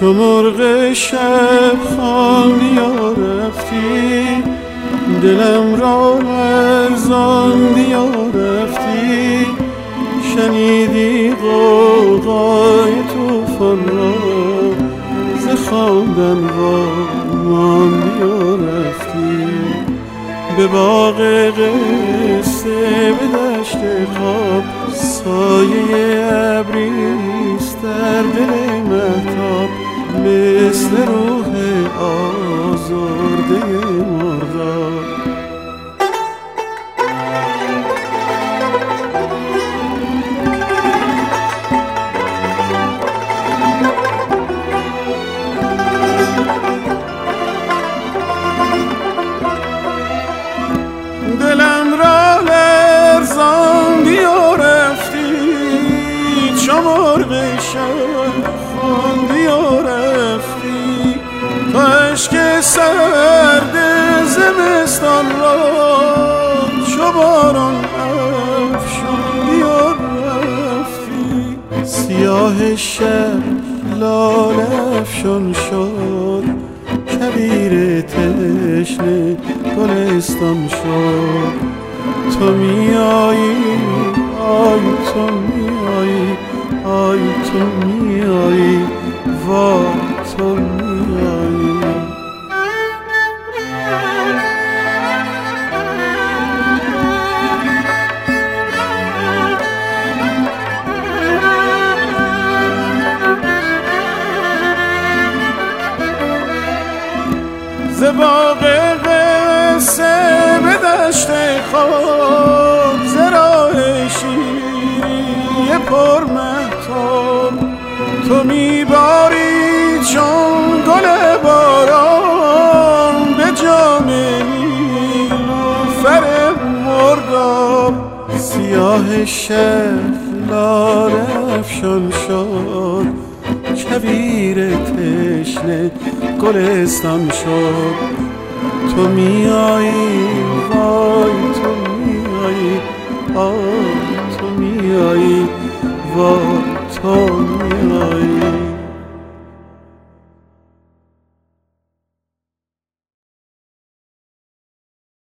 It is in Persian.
چو مرغ شب خانی رفتی؟ دلم را لرزاندی و رفتی؟ شنیدی قوقای توفان را؟ ز خواندن را ماندی و رفتی؟ به باغ قصه به دشت خواب سایه ابریست در دل مثل روح آزرده مردار دلم را لرزاندی و رفتی چو مرغ شب خواندی و رفتی. سرد زمستان را چو باران افشاندی سیاه شب لاله افشان شد کبیر تشنه گلستان شد. تو میایی آی تو میایی آی تو میایی ز باغ قصه به دشت خواب ز راه پر مهتاب. تو میباری چون گل باران به جام نیلوفر مرداب. سیاه شب افشان شد. کویر تشنه گلستان شد. تو میایی وای